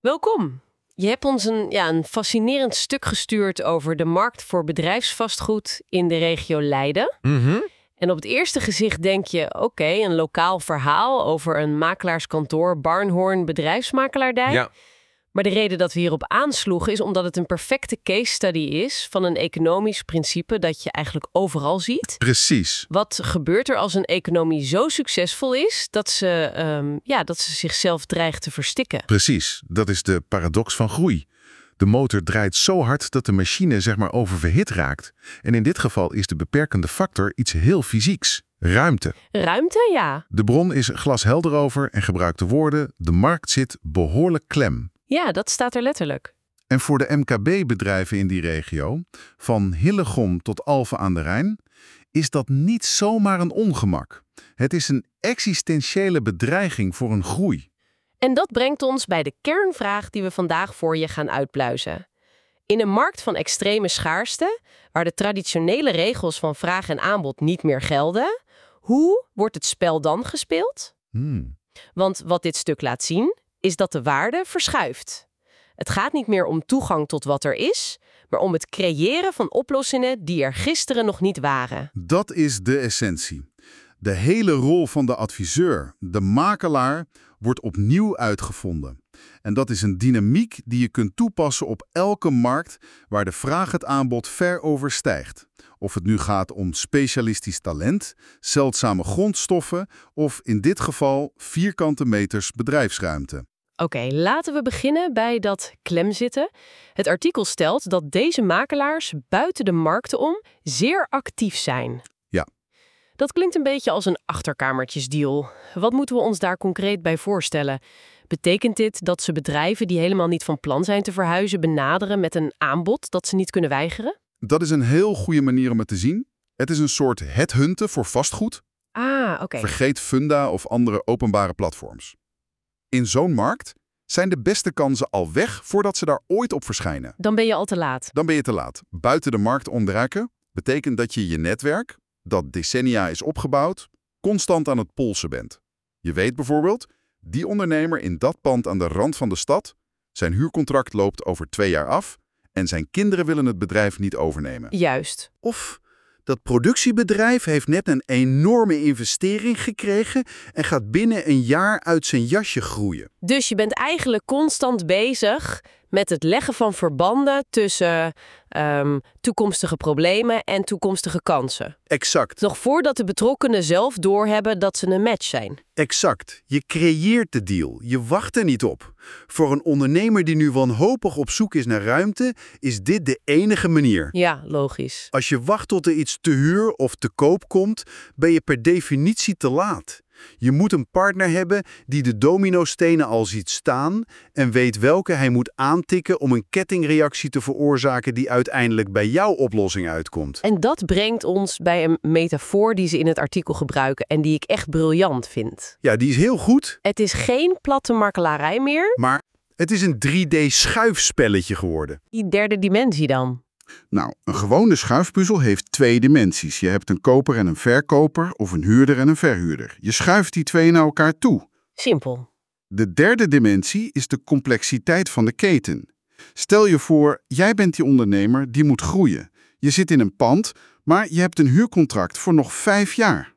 Welkom. Je hebt ons een, ja, een fascinerend stuk gestuurd over de markt voor bedrijfsvastgoed in de regio Leiden. En op het eerste gezicht denk je, oké, een lokaal verhaal over een makelaarskantoor Barnhorn Bedrijfsmakelaardij. Ja, Maar de reden dat we hierop aansloegen is omdat het een perfecte case study is van een economisch principe dat je eigenlijk overal ziet. precies. Wat gebeurt er als een economie zo succesvol is dat ze, ehm, ja, dat ze zichzelf dreigt te verstikken? Precies. Dat is de paradox van groei. De motor draait zo hard dat de machine zeg maar oververhit raakt. En in dit geval is de beperkende factor iets heel fysieks. Ruimte. Ruimte, ja. De bron is glashelder over en gebruikt de woorden... de markt zit behoorlijk klem. Ja, dat staat er letterlijk. En voor de MKB-bedrijven in die regio, van Hillegom tot Alphen aan de Rijn, is dat niet zomaar een ongemak. Het is een existentiële bedreiging voor een groei. En dat brengt ons bij de kernvraag die we vandaag voor je gaan uitpluizen. In een markt van extreme schaarste, waar de traditionele regels van vraag en aanbod niet meer gelden, hoe wordt het spel dan gespeeld? Hmm. Want wat dit stuk laat zien, is dat de waarde verschuift. Het gaat niet meer om toegang tot wat er is, maar om het creëren van oplossingen die er gisteren nog niet waren. Dat is de essentie. De hele rol van de adviseur, de makelaar, wordt opnieuw uitgevonden. En dat is een dynamiek die je kunt toepassen op elke markt waar de vraag het aanbod ver overstijgt. Of het nu gaat om specialistisch talent, zeldzame grondstoffen of in dit geval vierkante meters bedrijfsruimte. Oké, laten we beginnen bij dat klemzitten. Het artikel stelt dat deze makelaars buiten de markten om zeer actief zijn. Ja. Dat klinkt een beetje als een achterkamertjesdeal. Wat moeten we ons daar concreet bij voorstellen? Betekent dit dat ze bedrijven die helemaal niet van plan zijn te verhuizen benaderen met een aanbod dat ze niet kunnen weigeren? Dat is een heel goede manier om het te zien. Het is een soort headhunten voor vastgoed. Ah, oké. Vergeet Funda of andere openbare platforms. In zo'n markt zijn de beste kansen al weg voordat ze daar ooit op verschijnen. Dan ben je al te laat. Dan ben je te laat. Buiten de markt ontduiken betekent dat je je netwerk, dat decennia is opgebouwd, constant aan het polsen bent. Je weet bijvoorbeeld, die ondernemer in dat pand aan de rand van de stad, zijn huurcontract loopt over twee jaar af en zijn kinderen willen het bedrijf niet overnemen. Juist. Of dat productiebedrijf heeft net een enorme investering gekregen en gaat binnen een jaar uit zijn jasje groeien. Dus je bent eigenlijk constant bezig met het leggen van verbanden tussen ehm, toekomstige problemen en toekomstige kansen. Exact, Nog voordat de betrokkenen zelf doorhebben dat ze een match zijn. exact. Je creëert de deal. Je wacht er niet op. Voor een ondernemer die nu wanhopig op zoek is naar ruimte, is dit de enige manier. Ja, logisch. Als je wacht tot er iets te huur of te koop komt, ben je per definitie te laat. Je moet een partner hebben die de dominostenen al ziet staan en weet welke hij moet aantikken om een kettingreactie te veroorzaken die uiteindelijk bij jouw oplossing uitkomt. En dat brengt ons bij een metafoor die ze in het artikel gebruiken en die ik echt briljant vind. Ja, die is heel goed, Het is geen platte makkelarij meer, maar het is een 3D-schuifspelletje geworden. die derde dimensie dan. Nou, een gewone schuifpuzzel heeft twee dimensies. Je hebt een koper en een verkoper of een huurder en een verhuurder. Je schuift die twee naar elkaar toe. Simpel. De derde dimensie is de complexiteit van de keten. Stel je voor, jij bent die ondernemer die moet groeien. Je zit in een pand, maar je hebt een huurcontract voor nog vijf jaar.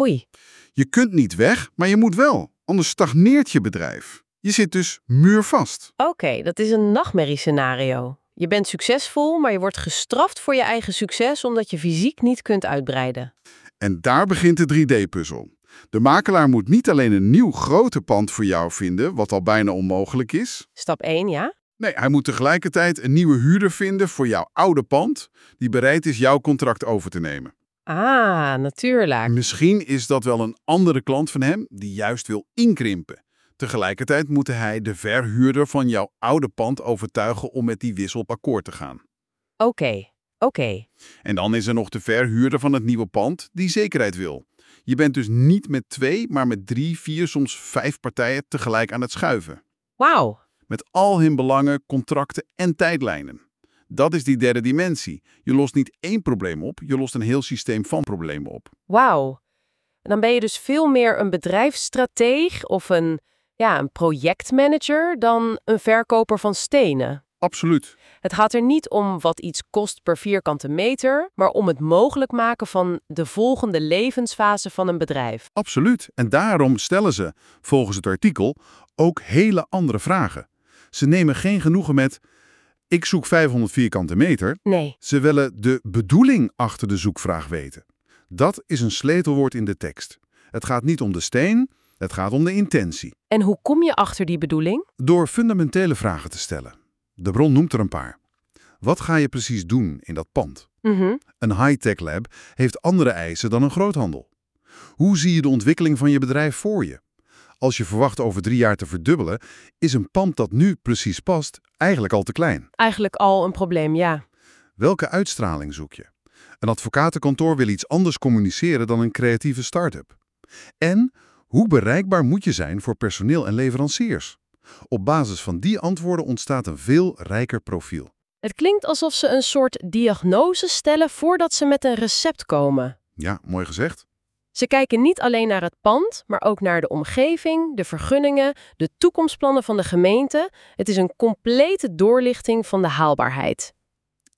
Oei. Je kunt niet weg, maar je moet wel, anders stagneert je bedrijf. Je zit dus muurvast. Oké, dat is een nachtmerriescenario. Je bent succesvol, maar je wordt gestraft voor je eigen succes omdat je fysiek niet kunt uitbreiden. En daar begint de 3D-puzzel. De makelaar moet niet alleen een nieuw grote pand voor jou vinden, wat al bijna onmogelijk is. Stap 1, ja? Nee, hij moet tegelijkertijd een nieuwe huurder vinden voor jouw oude pand, die bereid is jouw contract over te nemen. Ah, natuurlijk. Misschien is dat wel een andere klant van hem die juist wil inkrimpen. Tegelijkertijd moet hij de verhuurder van jouw oude pand overtuigen om met die wissel op akkoord te gaan. Oké, oké. En dan is er nog de verhuurder van het nieuwe pand die zekerheid wil. Je bent dus niet met twee, maar met drie, vier, soms vijf partijen tegelijk aan het schuiven. Wauw. Met al hun belangen, contracten en tijdlijnen. Dat is die derde dimensie. Je lost niet één probleem op, je lost een heel systeem van problemen op. Wauw. Dan ben je dus veel meer een bedrijfsstrateeg of een ja, een projectmanager dan een verkoper van stenen. Absoluut. Het gaat er niet om wat iets kost per vierkante meter, maar om het mogelijk maken van de volgende levensfase van een bedrijf. Absoluut. En daarom stellen ze, volgens het artikel, ook hele andere vragen. Ze nemen geen genoegen met, ik zoek 500 vierkante meter. Nee. Ze willen de bedoeling achter de zoekvraag weten. Dat is een sleutelwoord in de tekst. Het gaat niet om de steen, het gaat om de intentie. En hoe kom je achter die bedoeling? Door fundamentele vragen te stellen. De bron noemt er een paar. Wat ga je precies doen in dat pand? Mhm. Een high-tech lab heeft andere eisen dan een groothandel. Hoe zie je de ontwikkeling van je bedrijf voor je? Als je verwacht over drie jaar te verdubbelen, is een pand dat nu precies past eigenlijk al te klein. Eigenlijk al een probleem, ja. Welke uitstraling zoek je? Een advocatenkantoor wil iets anders communiceren dan een creatieve start-up. En hoe bereikbaar moet je zijn voor personeel en leveranciers? Op basis van die antwoorden ontstaat een veel rijker profiel. Het klinkt alsof ze een soort diagnose stellen voordat ze met een recept komen. Ja, mooi gezegd. Ze kijken niet alleen naar het pand, maar ook naar de omgeving, de vergunningen, de toekomstplannen van de gemeente. Het is een complete doorlichting van de haalbaarheid.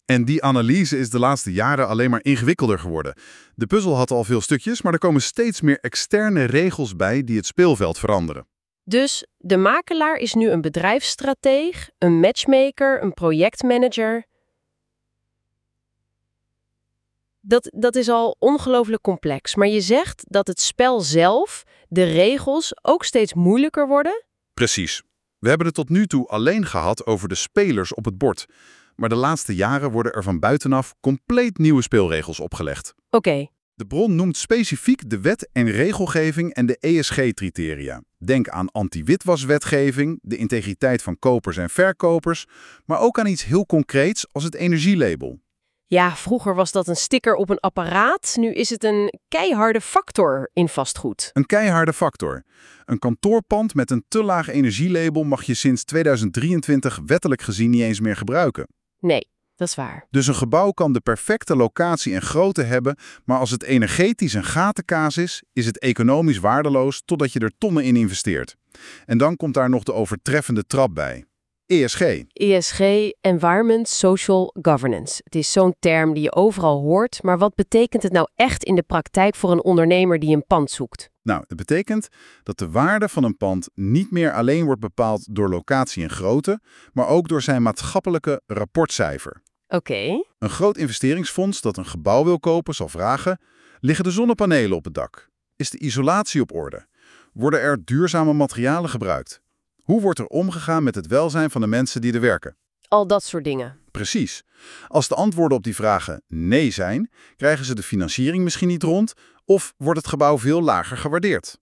En die analyse is de laatste jaren alleen maar ingewikkelder geworden. De puzzel had al veel stukjes, maar er komen steeds meer externe regels bij die het speelveld veranderen. Dus de makelaar is nu een bedrijfsstrateeg, een matchmaker, een projectmanager. Dat, dat is al ongelooflijk complex, maar je zegt dat het spel zelf, de regels, ook steeds moeilijker worden? Precies. We hebben het tot nu toe alleen gehad over de spelers op het bord. Maar de laatste jaren worden er van buitenaf compleet nieuwe speelregels opgelegd. Oké, De bron noemt specifiek de wet en regelgeving en de ESG-criteria. Denk aan anti-witwaswetgeving, de integriteit van kopers en verkopers, maar ook aan iets heel concreets als het energielabel. ja, vroeger was dat een sticker op een apparaat, nu is het een keiharde factor in vastgoed. Een keiharde factor. Een kantoorpand met een te laag energielabel mag je sinds 2023 wettelijk gezien niet eens meer gebruiken. Nee, dat is waar. Dus een gebouw kan de perfecte locatie en grootte hebben, maar als het energetisch een gatenkaas is, is het economisch waardeloos totdat je er tonnen in investeert. En dan komt daar nog de overtreffende trap bij. ESG. ESG, Environment Social Governance. Het is zo'n term die je overal hoort, maar wat betekent het nou echt in de praktijk voor een ondernemer die een pand zoekt? Nou, het betekent dat de waarde van een pand niet meer alleen wordt bepaald door locatie en grootte, maar ook door zijn maatschappelijke rapportcijfer. Oké, Een groot investeringsfonds dat een gebouw wil kopen zal vragen: liggen de zonnepanelen op het dak? Is de isolatie op orde? Worden er duurzame materialen gebruikt? Hoe wordt er omgegaan met het welzijn van de mensen die er werken? al dat soort dingen. Precies. Als de antwoorden op die vragen nee zijn, krijgen ze de financiering misschien niet rond of wordt het gebouw veel lager gewaardeerd.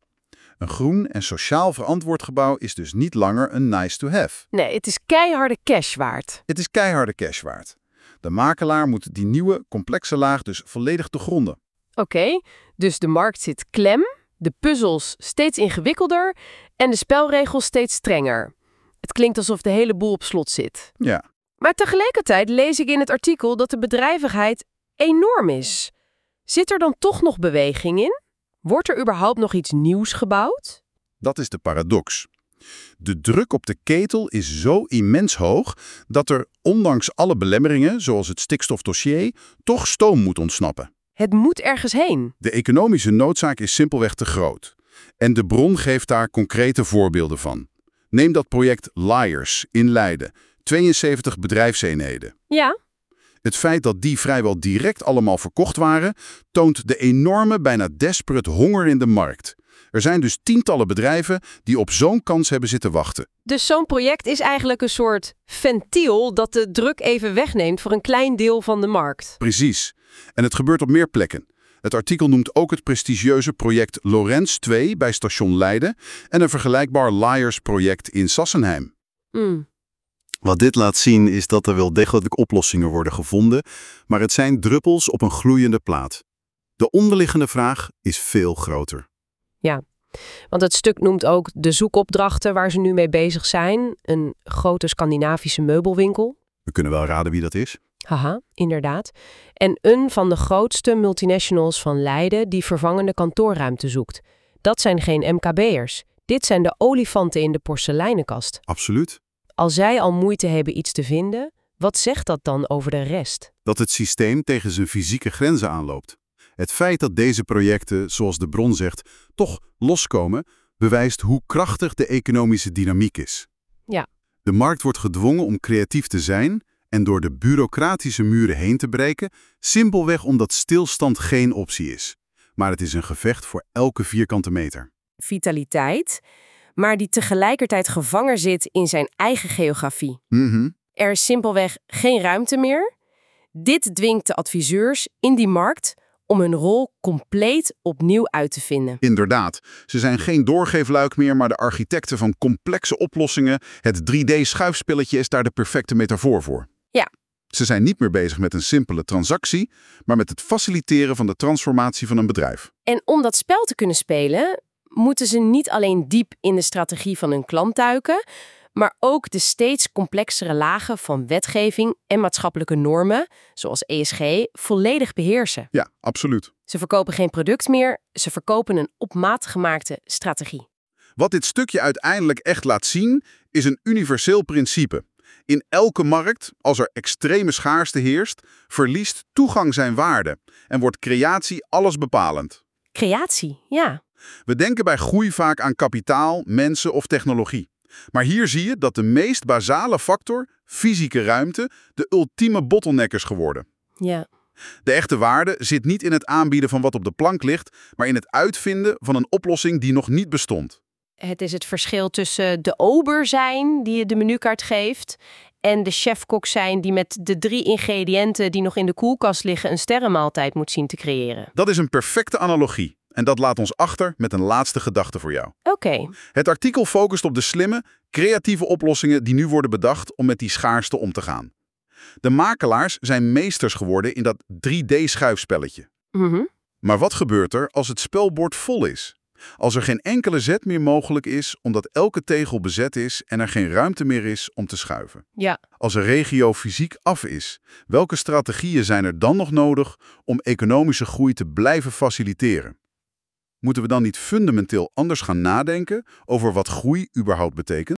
Een groen en sociaal verantwoord gebouw is dus niet langer een nice to have. Nee, het is keiharde cash waard. Het is keiharde cash waard. De makelaar moet die nieuwe, complexe laag dus volledig te gronden. Oké, dus de markt zit klem, de puzzels steeds ingewikkelder en de spelregels steeds strenger. Het klinkt alsof de hele boel op slot zit. Ja, Maar tegelijkertijd lees ik in het artikel dat de bedrijvigheid enorm is. Zit er dan toch nog beweging in? Wordt er überhaupt nog iets nieuws gebouwd? dat is de paradox. De druk op de ketel is zo immens hoog dat er, ondanks alle belemmeringen, zoals het stikstofdossier, toch stoom moet ontsnappen. Het moet ergens heen. De economische noodzaak is simpelweg te groot. En de bron geeft daar concrete voorbeelden van. Neem dat project Liars in Leiden. 72 bedrijfseenheden. Ja, Het feit dat die vrijwel direct allemaal verkocht waren, toont de enorme, bijna desperate honger in de markt. Er zijn dus tientallen bedrijven die op zo'n kans hebben zitten wachten. dus zo'n project is eigenlijk een soort ventiel dat de druk even wegneemt voor een klein deel van de markt. Precies. En het gebeurt op meer plekken. Het artikel noemt ook het prestigieuze project Lorenz 2 bij station Leiden en een vergelijkbaar Liars-project in Sassenheim. Mm. Wat dit laat zien is dat er wel degelijk oplossingen worden gevonden, maar het zijn druppels op een gloeiende plaat. De onderliggende vraag is veel groter. Want het stuk noemt ook de zoekopdrachten waar ze nu mee bezig zijn. Een grote Scandinavische meubelwinkel. We kunnen wel raden wie dat is. Haha, inderdaad. En een van de grootste multinationals van Leiden die vervangende kantoorruimte zoekt. Dat zijn geen MKB'ers. Dit zijn de olifanten in de porseleinenkast. Absoluut. Als zij al moeite hebben iets te vinden, wat zegt dat dan over de rest? Dat het systeem tegen zijn fysieke grenzen aanloopt. Het feit dat deze projecten, zoals de bron zegt, toch loskomen, bewijst hoe krachtig de economische dynamiek is. Ja. De markt wordt gedwongen om creatief te zijn en door de bureaucratische muren heen te breken, simpelweg omdat stilstand geen optie is. Maar het is een gevecht voor elke vierkante meter. Vitaliteit, maar die tegelijkertijd gevangen zit in zijn eigen geografie. Mhm. Er is simpelweg geen ruimte meer. Dit dwingt de adviseurs in die markt om hun rol compleet opnieuw uit te vinden. Inderdaad, ze zijn geen doorgeefluik meer, maar de architecten van complexe oplossingen. Het 3D-schuifspelletje is daar de perfecte metafoor voor. Ja. Ze zijn niet meer bezig met een simpele transactie, maar met het faciliteren van de transformatie van een bedrijf. En om dat spel te kunnen spelen, moeten ze niet alleen diep in de strategie van hun klant duiken, maar ook de steeds complexere lagen van wetgeving en maatschappelijke normen, zoals ESG, volledig beheersen. Ja, absoluut. Ze verkopen geen product meer, ze verkopen een op maat gemaakte strategie. Wat dit stukje uiteindelijk echt laat zien, is een universeel principe. In elke markt, als er extreme schaarste heerst, verliest toegang zijn waarde en wordt creatie allesbepalend. Creatie, ja. We denken bij groei vaak aan kapitaal, mensen of technologie. Maar hier zie je dat de meest basale factor, fysieke ruimte, de ultieme bottleneck is geworden. Ja. De echte waarde zit niet in het aanbieden van wat op de plank ligt, maar in het uitvinden van een oplossing die nog niet bestond. Het is het verschil tussen de ober zijn die je de menukaart geeft en de chefkok zijn die met de drie ingrediënten die nog in de koelkast liggen een sterrenmaaltijd moet zien te creëren. Dat is een perfecte analogie. En dat laat ons achter met een laatste gedachte voor jou. Oké, Het artikel focust op de slimme, creatieve oplossingen die nu worden bedacht om met die schaarste om te gaan. De makelaars zijn meesters geworden in dat 3D-schuifspelletje. Mhm. Maar wat gebeurt er als het spelbord vol is? Als er geen enkele zet meer mogelijk is omdat elke tegel bezet is en er geen ruimte meer is om te schuiven? ja. Als een regio fysiek af is, welke strategieën zijn er dan nog nodig om economische groei te blijven faciliteren? Moeten we dan niet fundamenteel anders gaan nadenken over wat groei überhaupt betekent?